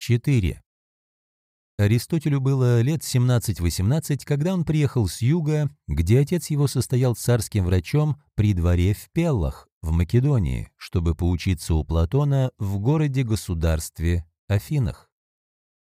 4. Аристотелю было лет 17-18, когда он приехал с юга, где отец его состоял царским врачом при дворе в Пеллах, в Македонии, чтобы поучиться у Платона в городе-государстве Афинах.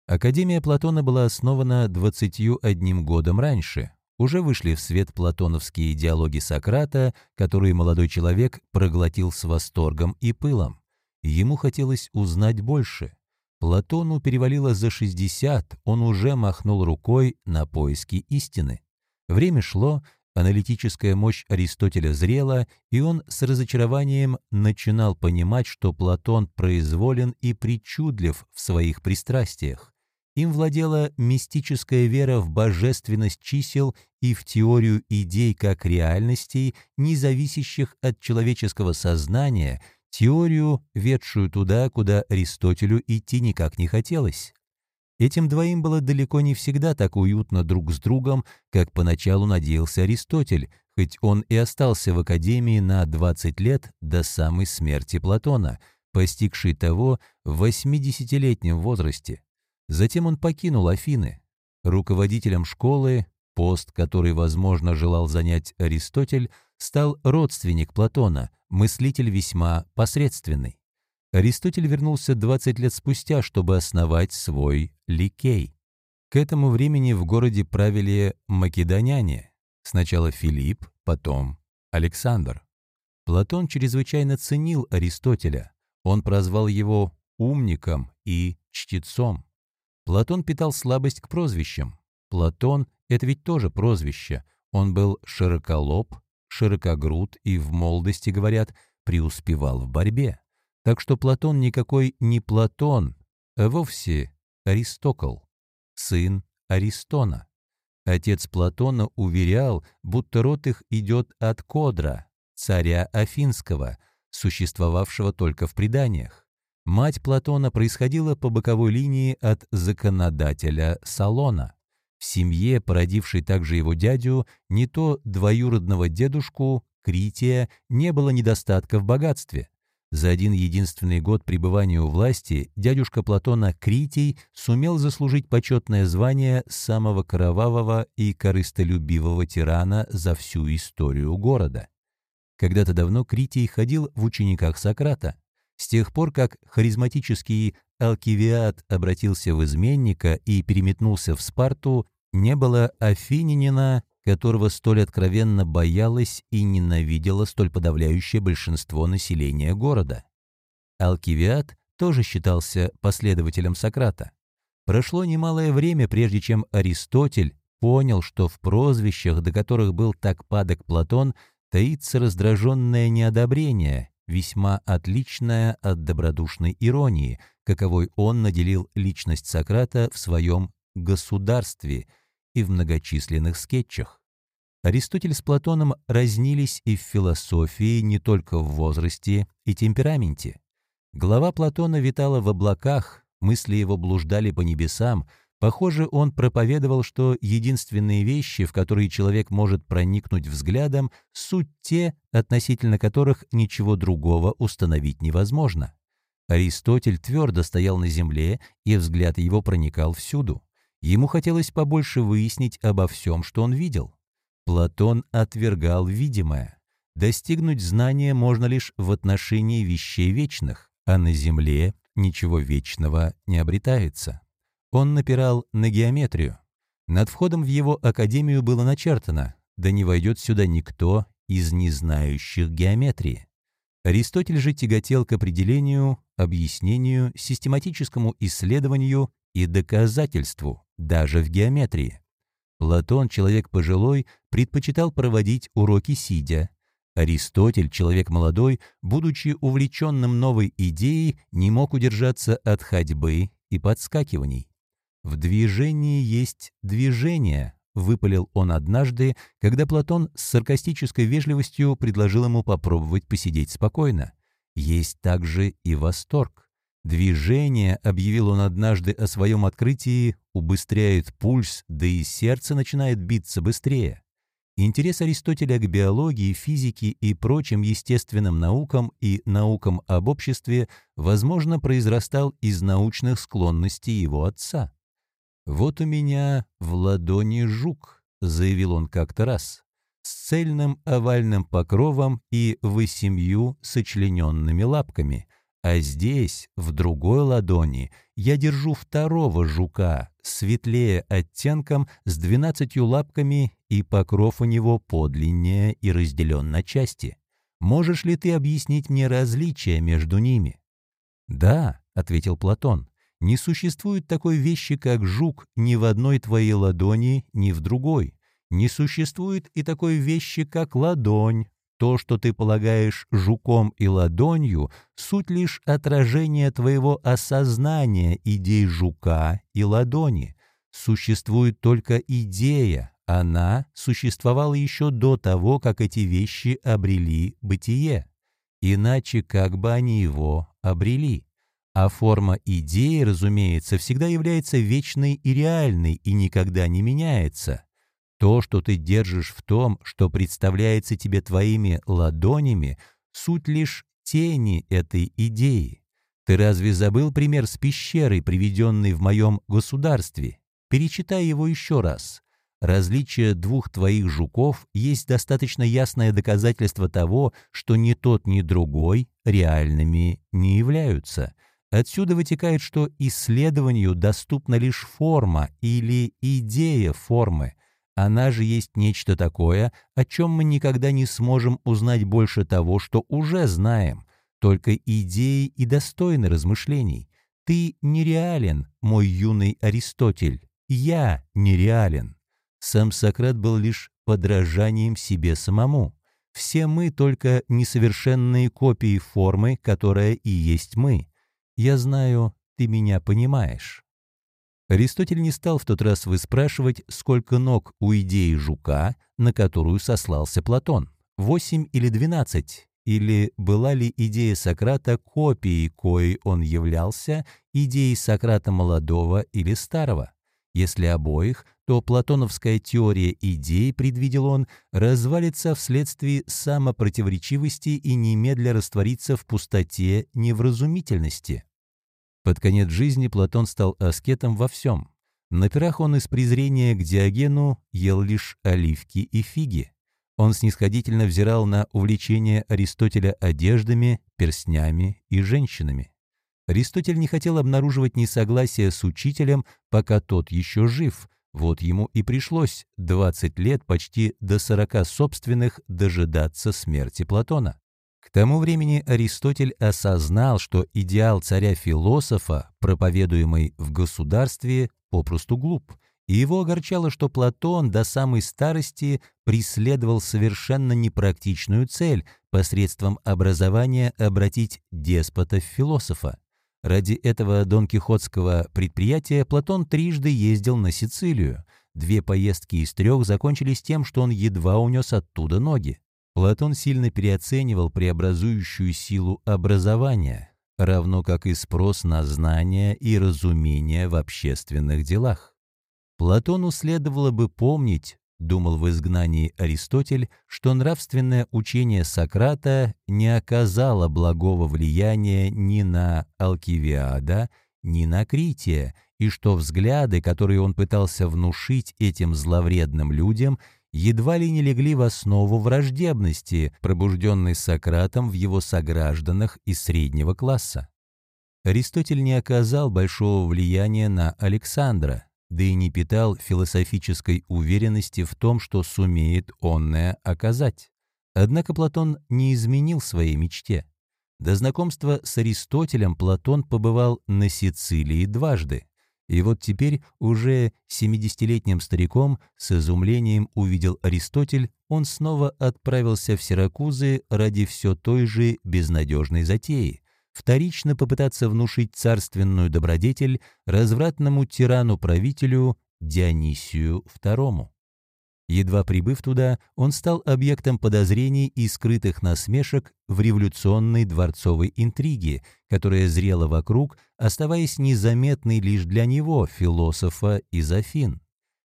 Академия Платона была основана 21 годом раньше. Уже вышли в свет платоновские диалоги Сократа, которые молодой человек проглотил с восторгом и пылом. Ему хотелось узнать больше. Платону перевалило за 60, он уже махнул рукой на поиски истины. Время шло, аналитическая мощь Аристотеля зрела, и он с разочарованием начинал понимать, что Платон произволен и причудлив в своих пристрастиях. Им владела мистическая вера в божественность чисел и в теорию идей как реальностей, не зависящих от человеческого сознания – теорию, ведшую туда, куда Аристотелю идти никак не хотелось. Этим двоим было далеко не всегда так уютно друг с другом, как поначалу надеялся Аристотель, хоть он и остался в Академии на 20 лет до самой смерти Платона, постигшей того в 80-летнем возрасте. Затем он покинул Афины. Руководителем школы, пост, который, возможно, желал занять Аристотель, стал родственник Платона, мыслитель весьма посредственный. Аристотель вернулся 20 лет спустя, чтобы основать свой Ликей. К этому времени в городе правили македоняне, сначала Филипп, потом Александр. Платон чрезвычайно ценил Аристотеля, он прозвал его умником и чтецом. Платон питал слабость к прозвищам. Платон — это ведь тоже прозвище. Он был широколоб, широкогруд и в молодости, говорят, преуспевал в борьбе. Так что Платон никакой не Платон, а вовсе Аристокл, сын Аристона. Отец Платона уверял, будто род их идет от Кодра, царя Афинского, существовавшего только в преданиях. Мать Платона происходила по боковой линии от законодателя Салона. Семье, породившей также его дядю, не то двоюродного дедушку, Крития, не было недостатка в богатстве. За один единственный год пребывания у власти дядюшка Платона Критий сумел заслужить почетное звание самого кровавого и корыстолюбивого тирана за всю историю города. Когда-то давно Критий ходил в учениках Сократа. С тех пор, как харизматический Алкивиад обратился в изменника и переметнулся в Спарту, не было афининина, которого столь откровенно боялось и ненавидело столь подавляющее большинство населения города. Алкивиад тоже считался последователем Сократа. Прошло немалое время, прежде чем Аристотель понял, что в прозвищах, до которых был так падок Платон, таится раздраженное неодобрение, весьма отличное от добродушной иронии, каковой он наделил личность Сократа в своем «государстве» и в многочисленных скетчах. Аристотель с Платоном разнились и в философии не только в возрасте и темпераменте. Глава Платона витала в облаках, мысли его блуждали по небесам, Похоже, он проповедовал, что единственные вещи, в которые человек может проникнуть взглядом, суть те, относительно которых ничего другого установить невозможно. Аристотель твердо стоял на земле, и взгляд его проникал всюду. Ему хотелось побольше выяснить обо всем, что он видел. Платон отвергал видимое. Достигнуть знания можно лишь в отношении вещей вечных, а на земле ничего вечного не обретается. Он напирал на геометрию. Над входом в его академию было начертано «Да не войдет сюда никто из незнающих геометрии». Аристотель же тяготел к определению, объяснению, систематическому исследованию и доказательству, даже в геометрии. Платон, человек пожилой, предпочитал проводить уроки сидя. Аристотель, человек молодой, будучи увлеченным новой идеей, не мог удержаться от ходьбы и подскакиваний. «В движении есть движение», — выпалил он однажды, когда Платон с саркастической вежливостью предложил ему попробовать посидеть спокойно. «Есть также и восторг. Движение, — объявил он однажды о своем открытии, — убыстряет пульс, да и сердце начинает биться быстрее. Интерес Аристотеля к биологии, физике и прочим естественным наукам и наукам об обществе, возможно, произрастал из научных склонностей его отца. «Вот у меня в ладони жук», — заявил он как-то раз, с цельным овальным покровом и восемью сочлененными лапками, а здесь, в другой ладони, я держу второго жука, светлее оттенком, с двенадцатью лапками, и покров у него подлиннее и разделен на части. Можешь ли ты объяснить мне различия между ними? «Да», — ответил Платон, — «не существует такой вещи, как жук ни в одной твоей ладони, ни в другой. Не существует и такой вещи, как ладонь, то, что ты полагаешь жуком и ладонью, суть лишь отражение твоего осознания идей жука и ладони. Существует только идея, она существовала еще до того, как эти вещи обрели бытие. Иначе как бы они его обрели? А форма идеи, разумеется, всегда является вечной и реальной и никогда не меняется. То, что ты держишь в том, что представляется тебе твоими ладонями, суть лишь тени этой идеи. Ты разве забыл пример с пещерой, приведенный в моем государстве? Перечитай его еще раз. Различие двух твоих жуков есть достаточно ясное доказательство того, что ни тот, ни другой реальными не являются. Отсюда вытекает, что исследованию доступна лишь форма или идея формы – она же есть нечто такое, о чем мы никогда не сможем узнать больше того, что уже знаем. Только идеи и достойны размышлений. Ты нереален, мой юный Аристотель. Я нереален. Сам Сократ был лишь подражанием себе самому. Все мы только несовершенные копии формы, которая и есть мы. Я знаю, ты меня понимаешь. Аристотель не стал в тот раз выспрашивать, сколько ног у идеи жука, на которую сослался Платон, восемь или двенадцать, или была ли идея Сократа копией, коей он являлся, идеей Сократа молодого или старого. Если обоих, то платоновская теория идей, предвидел он, развалится вследствие самопротиворечивости и немедля растворится в пустоте невразумительности. Под конец жизни Платон стал аскетом во всем. На пирах он из презрения к Диогену ел лишь оливки и фиги. Он снисходительно взирал на увлечение Аристотеля одеждами, перстнями и женщинами. Аристотель не хотел обнаруживать несогласия с учителем, пока тот еще жив. Вот ему и пришлось 20 лет, почти до 40 собственных, дожидаться смерти Платона. К тому времени Аристотель осознал, что идеал царя-философа, проповедуемый в государстве, попросту глуп, и его огорчало, что Платон до самой старости преследовал совершенно непрактичную цель посредством образования обратить деспота в философа. Ради этого донкихотского предприятия Платон трижды ездил на Сицилию. Две поездки из трех закончились тем, что он едва унес оттуда ноги. Платон сильно переоценивал преобразующую силу образования, равно как и спрос на знания и разумение в общественных делах. Платону следовало бы помнить, думал в изгнании Аристотель, что нравственное учение Сократа не оказало благого влияния ни на Алкивиада, ни на Крития, и что взгляды, которые он пытался внушить этим зловредным людям, едва ли не легли в основу враждебности, пробужденной Сократом в его согражданах из среднего класса. Аристотель не оказал большого влияния на Александра, да и не питал философической уверенности в том, что сумеет онное оказать. Однако Платон не изменил своей мечте. До знакомства с Аристотелем Платон побывал на Сицилии дважды. И вот теперь уже 70-летним стариком с изумлением увидел Аристотель, он снова отправился в Сиракузы ради все той же безнадежной затеи вторично попытаться внушить царственную добродетель развратному тирану-правителю Дионисию II. Едва прибыв туда, он стал объектом подозрений и скрытых насмешек в революционной дворцовой интриге, которая зрела вокруг, оставаясь незаметной лишь для него, философа из Афин.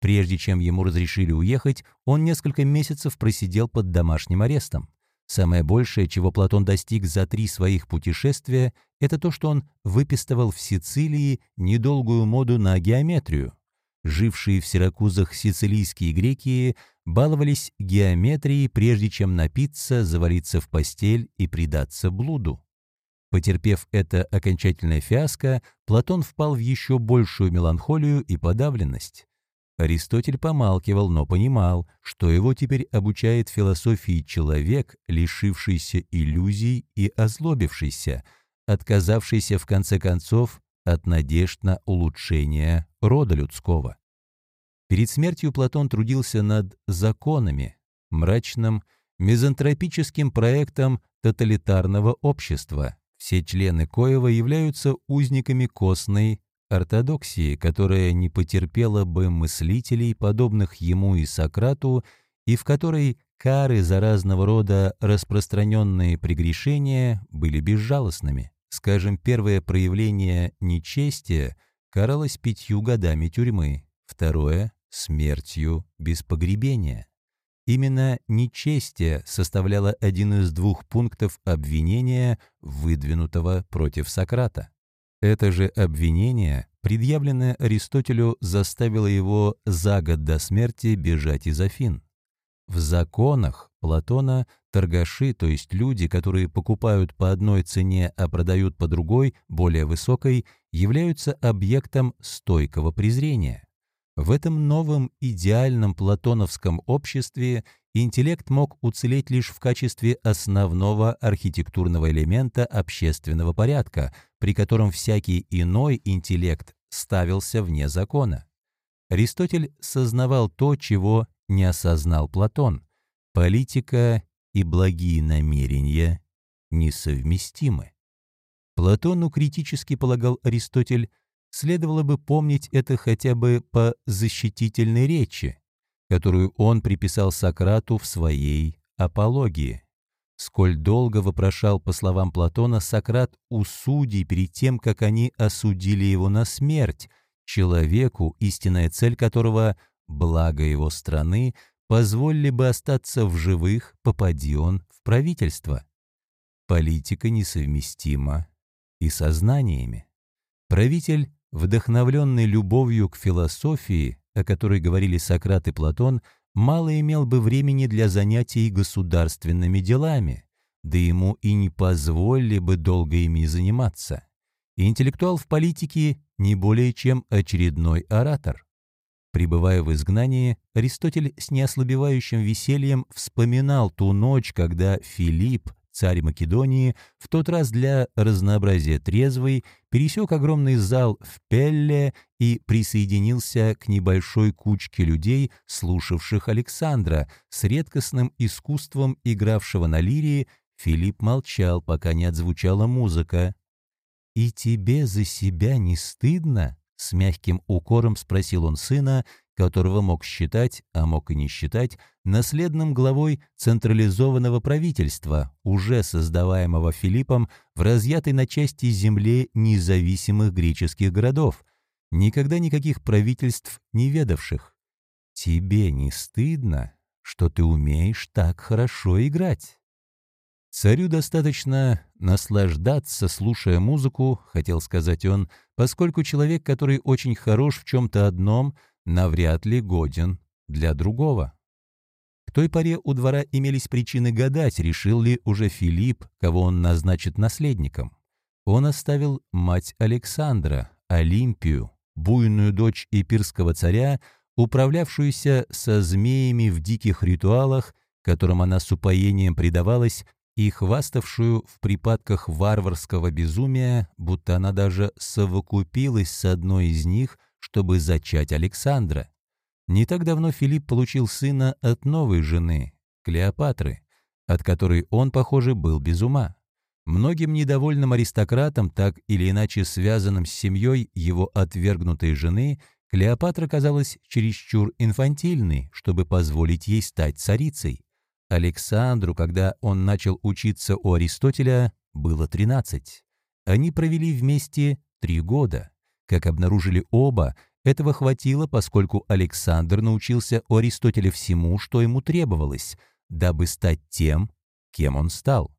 Прежде чем ему разрешили уехать, он несколько месяцев просидел под домашним арестом. Самое большее, чего Платон достиг за три своих путешествия, это то, что он выпистывал в Сицилии недолгую моду на геометрию. Жившие в Сиракузах сицилийские греки баловались геометрией, прежде чем напиться, завалиться в постель и предаться блуду. Потерпев это окончательное фиаско, Платон впал в еще большую меланхолию и подавленность. Аристотель помалкивал, но понимал, что его теперь обучает философии человек, лишившийся иллюзий и озлобившийся, отказавшийся в конце концов от надежд на улучшение рода людского. Перед смертью Платон трудился над законами, мрачным, мизантропическим проектом тоталитарного общества, все члены коего являются узниками костной ортодоксии, которая не потерпела бы мыслителей, подобных ему и Сократу, и в которой кары за разного рода распространенные прегрешения были безжалостными. Скажем, первое проявление нечестия каралось пятью годами тюрьмы, второе — смертью без погребения. Именно нечестие составляло один из двух пунктов обвинения, выдвинутого против Сократа. Это же обвинение, предъявленное Аристотелю, заставило его за год до смерти бежать из Афин. В законах Платона торгаши, то есть люди, которые покупают по одной цене, а продают по другой, более высокой, являются объектом стойкого презрения. В этом новом идеальном платоновском обществе интеллект мог уцелеть лишь в качестве основного архитектурного элемента общественного порядка, при котором всякий иной интеллект ставился вне закона. Аристотель сознавал то, чего не осознал Платон. Политика и благие намерения несовместимы. Платону критически полагал Аристотель, следовало бы помнить это хотя бы по защитительной речи, которую он приписал Сократу в своей апологии. Сколь долго вопрошал, по словам Платона, Сократ у судей перед тем, как они осудили его на смерть, человеку, истинная цель которого — благо его страны, позволили бы остаться в живых, попади он в правительство. Политика несовместима и со знаниями. Правитель, вдохновленный любовью к философии, о которой говорили Сократ и Платон, мало имел бы времени для занятий государственными делами, да ему и не позволили бы долго ими заниматься. Интеллектуал в политике не более чем очередной оратор. Пребывая в изгнании, Аристотель с неослабевающим весельем вспоминал ту ночь, когда Филипп, царь Македонии, в тот раз для разнообразия трезвый, пересек огромный зал в Пелле и присоединился к небольшой кучке людей, слушавших Александра, с редкостным искусством игравшего на лирии, Филипп молчал, пока не отзвучала музыка. «И тебе за себя не стыдно?» — с мягким укором спросил он сына, которого мог считать, а мог и не считать, наследным главой централизованного правительства, уже создаваемого Филиппом в разъятой на части земле независимых греческих городов, никогда никаких правительств не ведавших. «Тебе не стыдно, что ты умеешь так хорошо играть?» Царю достаточно наслаждаться, слушая музыку, хотел сказать он, поскольку человек, который очень хорош в чем-то одном, навряд ли годен для другого. К той поре у двора имелись причины гадать, решил ли уже Филипп, кого он назначит наследником. Он оставил мать Александра, Олимпию, буйную дочь эпирского царя, управлявшуюся со змеями в диких ритуалах, которым она с упоением предавалась, и хваставшую в припадках варварского безумия, будто она даже совокупилась с одной из них, чтобы зачать Александра. Не так давно Филипп получил сына от новой жены, Клеопатры, от которой он, похоже, был без ума. Многим недовольным аристократам, так или иначе связанным с семьей его отвергнутой жены, Клеопатра казалась чересчур инфантильной, чтобы позволить ей стать царицей. Александру, когда он начал учиться у Аристотеля, было 13. Они провели вместе три года. Как обнаружили оба, Этого хватило, поскольку Александр научился у Аристотеля всему, что ему требовалось, дабы стать тем, кем он стал.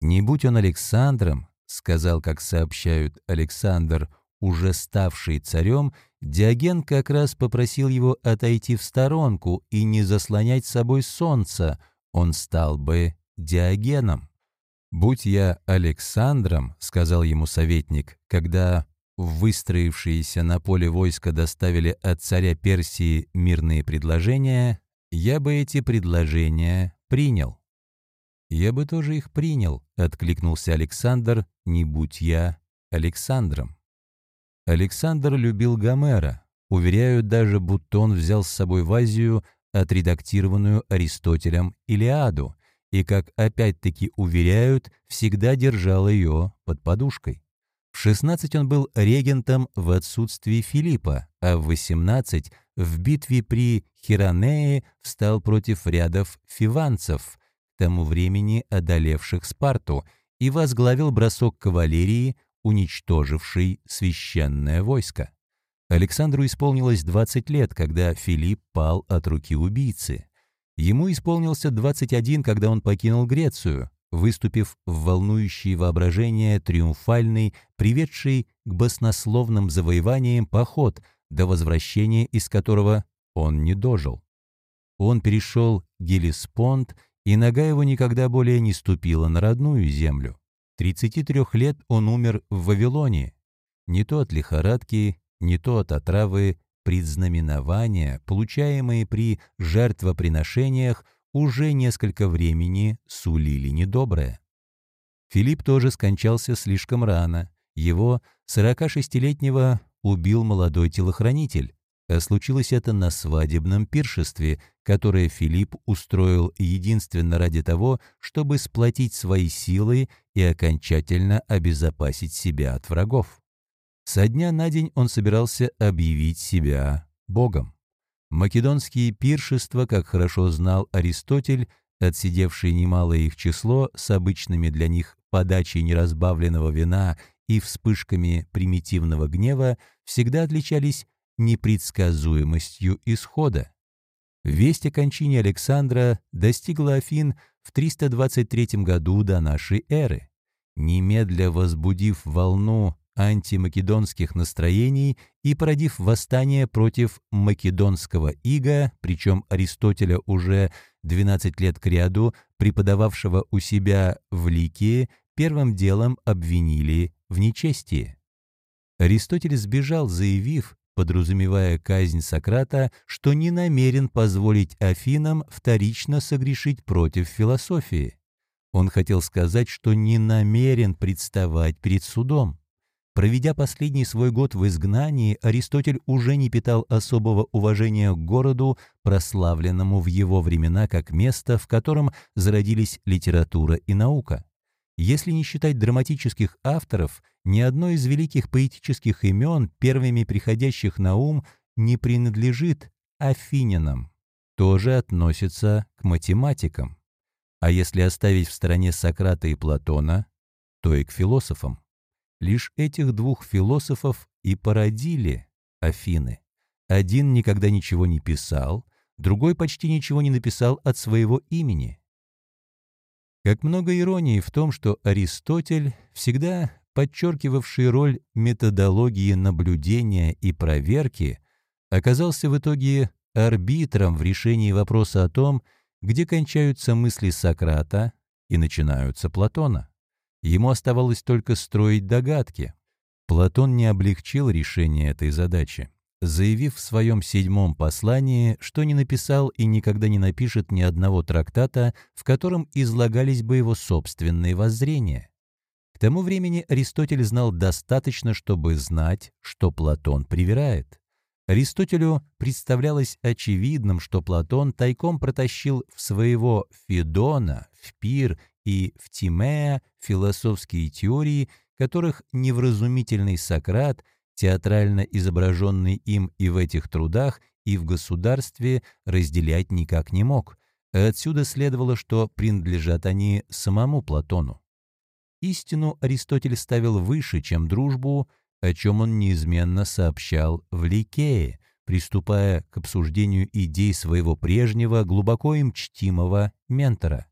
«Не будь он Александром», — сказал, как сообщают Александр, уже ставший царем, Диоген как раз попросил его отойти в сторонку и не заслонять собой солнце, он стал бы Диогеном. «Будь я Александром», — сказал ему советник, когда выстроившиеся на поле войска доставили от царя Персии мирные предложения, я бы эти предложения принял. «Я бы тоже их принял», — откликнулся Александр, «не будь я Александром». Александр любил Гомера. Уверяют даже, будто он взял с собой в Азию отредактированную Аристотелем Илиаду, и, как опять-таки уверяют, всегда держал ее под подушкой. В 16 он был регентом в отсутствии Филиппа, а в 18 в битве при Хиронее встал против рядов фиванцев, к тому времени одолевших Спарту, и возглавил бросок кавалерии, уничтоживший священное войско. Александру исполнилось 20 лет, когда Филипп пал от руки убийцы. Ему исполнился 21, когда он покинул Грецию, выступив в волнующее воображение триумфальный, приведший к баснословным завоеваниям поход, до возвращения из которого он не дожил. Он перешел Гелиспонд, и нога его никогда более не ступила на родную землю. 33 лет он умер в Вавилоне, не то от лихорадки, не то от отравы, предзнаменования, получаемые при жертвоприношениях, уже несколько времени сулили недоброе. Филипп тоже скончался слишком рано. Его, 46-летнего, убил молодой телохранитель. А случилось это на свадебном пиршестве, которое Филипп устроил единственно ради того, чтобы сплотить свои силы и окончательно обезопасить себя от врагов. Со дня на день он собирался объявить себя Богом. Македонские пиршества, как хорошо знал Аристотель, отсидевший немалое их число с обычными для них подачей неразбавленного вина и вспышками примитивного гнева, всегда отличались непредсказуемостью исхода. Весть о кончине Александра достигла Афин в 323 году до нашей эры. Немедля возбудив волну антимакедонских настроений и породив восстание против македонского ига, причем Аристотеля уже 12 лет кряду, преподававшего у себя в Ликии, первым делом обвинили в нечестии. Аристотель сбежал, заявив, подразумевая казнь Сократа, что не намерен позволить Афинам вторично согрешить против философии. Он хотел сказать, что не намерен представать перед судом. Проведя последний свой год в изгнании, Аристотель уже не питал особого уважения к городу, прославленному в его времена как место, в котором зародились литература и наука. Если не считать драматических авторов, ни одно из великих поэтических имен, первыми приходящих на ум, не принадлежит афинянам, тоже относится к математикам. А если оставить в стороне Сократа и Платона, то и к философам. Лишь этих двух философов и породили Афины. Один никогда ничего не писал, другой почти ничего не написал от своего имени. Как много иронии в том, что Аристотель, всегда подчеркивавший роль методологии наблюдения и проверки, оказался в итоге арбитром в решении вопроса о том, где кончаются мысли Сократа и начинаются Платона. Ему оставалось только строить догадки. Платон не облегчил решение этой задачи, заявив в своем седьмом послании, что не написал и никогда не напишет ни одного трактата, в котором излагались бы его собственные воззрения. К тому времени Аристотель знал достаточно, чтобы знать, что Платон привирает. Аристотелю представлялось очевидным, что Платон тайком протащил в своего Федона, в Пир и в Тимея философские теории, которых невразумительный Сократ, театрально изображенный им и в этих трудах, и в государстве, разделять никак не мог. отсюда следовало, что принадлежат они самому Платону. Истину Аристотель ставил выше, чем дружбу, о чем он неизменно сообщал в Ликее, приступая к обсуждению идей своего прежнего, глубоко им чтимого ментора.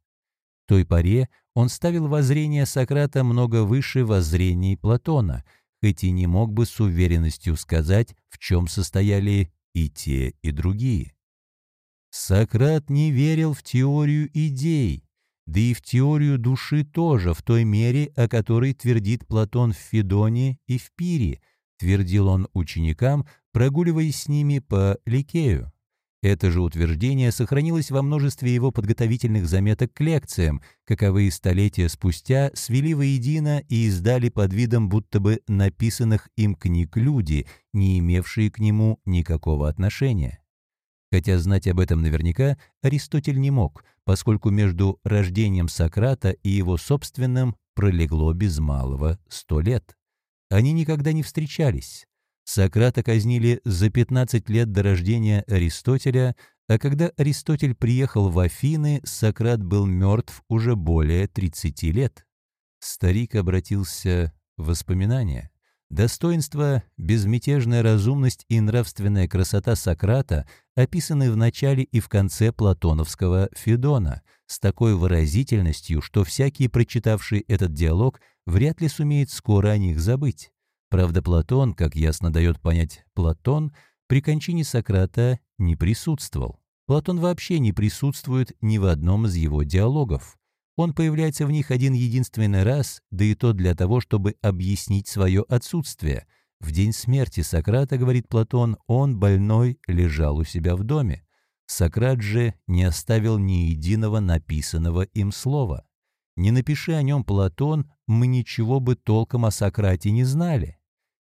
Той поре он ставил воззрение Сократа много выше воззрений Платона, хоть и не мог бы с уверенностью сказать, в чем состояли и те, и другие. Сократ не верил в теорию идей, да и в теорию души тоже в той мере, о которой твердит Платон в Федоне и в Пире, твердил он ученикам, прогуливаясь с ними по Ликею. Это же утверждение сохранилось во множестве его подготовительных заметок к лекциям, каковые столетия спустя свели воедино и издали под видом будто бы написанных им книг люди, не имевшие к нему никакого отношения. Хотя знать об этом наверняка Аристотель не мог, поскольку между рождением Сократа и его собственным пролегло без малого сто лет. Они никогда не встречались. Сократа казнили за 15 лет до рождения Аристотеля, а когда Аристотель приехал в Афины, Сократ был мертв уже более 30 лет. Старик обратился в воспоминания. Достоинство, безмятежная разумность и нравственная красота Сократа описаны в начале и в конце платоновского Федона с такой выразительностью, что всякий, прочитавший этот диалог, вряд ли сумеет скоро о них забыть. Правда, Платон, как ясно дает понять Платон, при кончине Сократа не присутствовал. Платон вообще не присутствует ни в одном из его диалогов. Он появляется в них один единственный раз, да и то для того, чтобы объяснить свое отсутствие. В день смерти Сократа, говорит Платон, он, больной, лежал у себя в доме. Сократ же не оставил ни единого написанного им слова. Не напиши о нем Платон, мы ничего бы толком о Сократе не знали.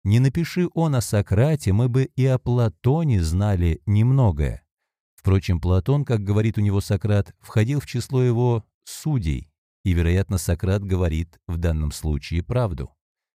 Не напиши он о Сократе, мы бы и о Платоне знали немногое. Впрочем, Платон, как говорит у него Сократ, входил в число его судей, и, вероятно, Сократ говорит в данном случае правду.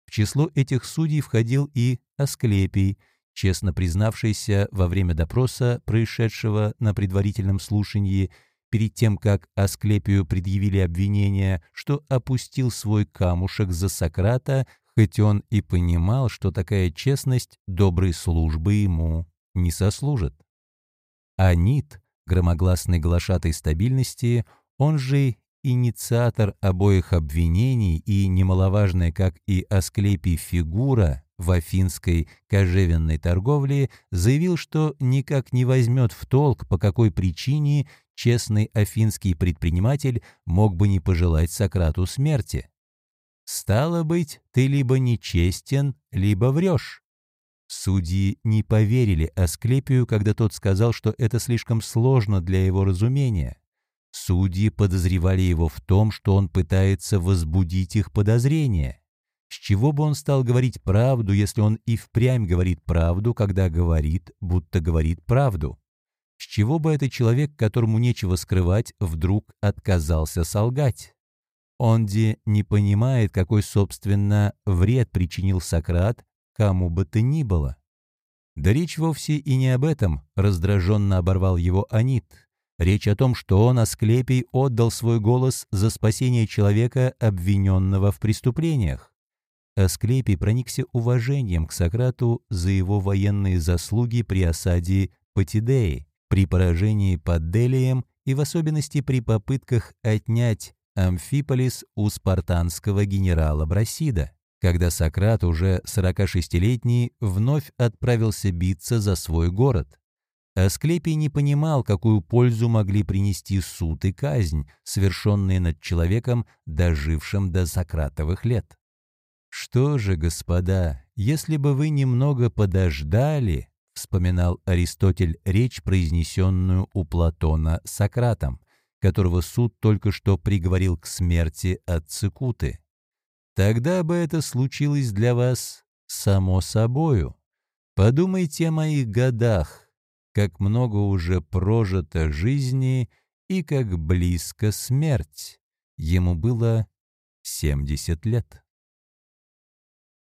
В число этих судей входил и Асклепий, честно признавшийся во время допроса, происшедшего на предварительном слушании, перед тем, как Асклепию предъявили обвинение, что опустил свой камушек за Сократа, хоть он и понимал, что такая честность доброй службы ему не сослужит. Анит, громогласный глашатай стабильности, он же инициатор обоих обвинений и немаловажная, как и Асклепий, фигура в афинской кожевенной торговле, заявил, что никак не возьмет в толк, по какой причине честный афинский предприниматель мог бы не пожелать Сократу смерти. «Стало быть, ты либо нечестен, либо врешь». Судьи не поверили Асклепию, когда тот сказал, что это слишком сложно для его разумения. Судьи подозревали его в том, что он пытается возбудить их подозрения. С чего бы он стал говорить правду, если он и впрямь говорит правду, когда говорит, будто говорит правду? С чего бы этот человек, которому нечего скрывать, вдруг отказался солгать? Онди не понимает, какой, собственно, вред причинил Сократ кому бы то ни было. Да речь вовсе и не об этом, раздраженно оборвал его Анит. Речь о том, что он, Асклепий, отдал свой голос за спасение человека, обвиненного в преступлениях. Асклепий проникся уважением к Сократу за его военные заслуги при осаде Патидеи, при поражении под Делием и в особенности при попытках отнять Амфиполис у спартанского генерала Брасида, когда Сократ, уже 46-летний, вновь отправился биться за свой город. Асклепий не понимал, какую пользу могли принести суд и казнь, совершенные над человеком, дожившим до Сократовых лет. «Что же, господа, если бы вы немного подождали», — вспоминал Аристотель речь, произнесенную у Платона Сократом, которого суд только что приговорил к смерти от цикуты. «Тогда бы это случилось для вас само собою. Подумайте о моих годах, как много уже прожито жизни и как близко смерть. Ему было 70 лет.